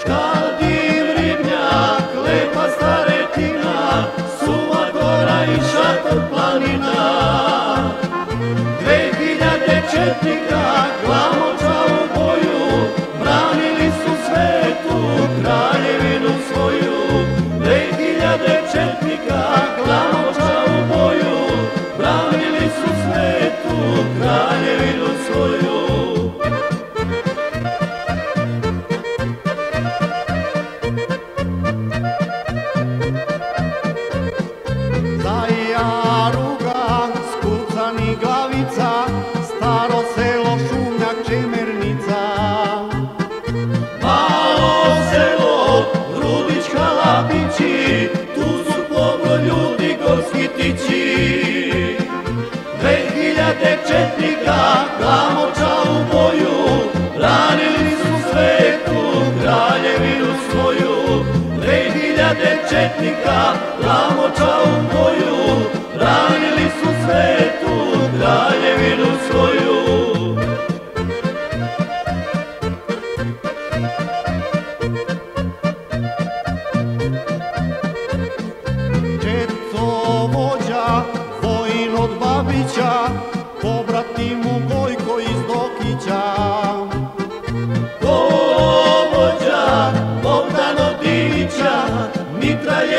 Škadim ribnjak, lepa staretina, suma gora i šator planina. 2004. glavica, staro selo, šumnjak, čemernica. Malo selo, Rudić, Halapići, tu su pobro ljudi gorski tići. Dve hiljade četnika, glamoča u boju, branili su svetu kraljevinu svoju. Dve hiljade glamoča u boju,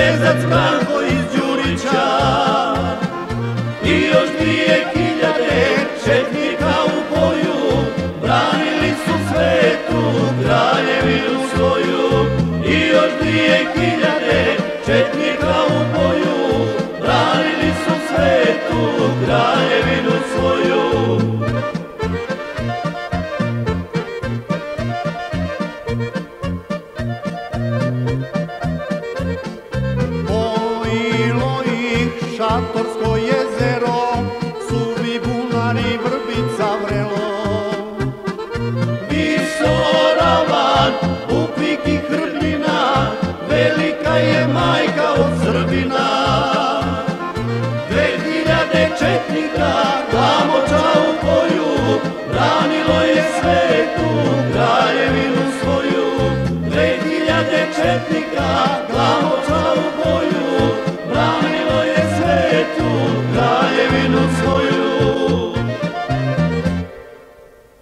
Zvezac Marko iz Đurića. I još dvije hiljade četnika u boju branili su svetu kraljevinu svoju. I još dvije hiljade četnika u boju branili su svetu kraljevinu hiljade četnika, glavoča u boju.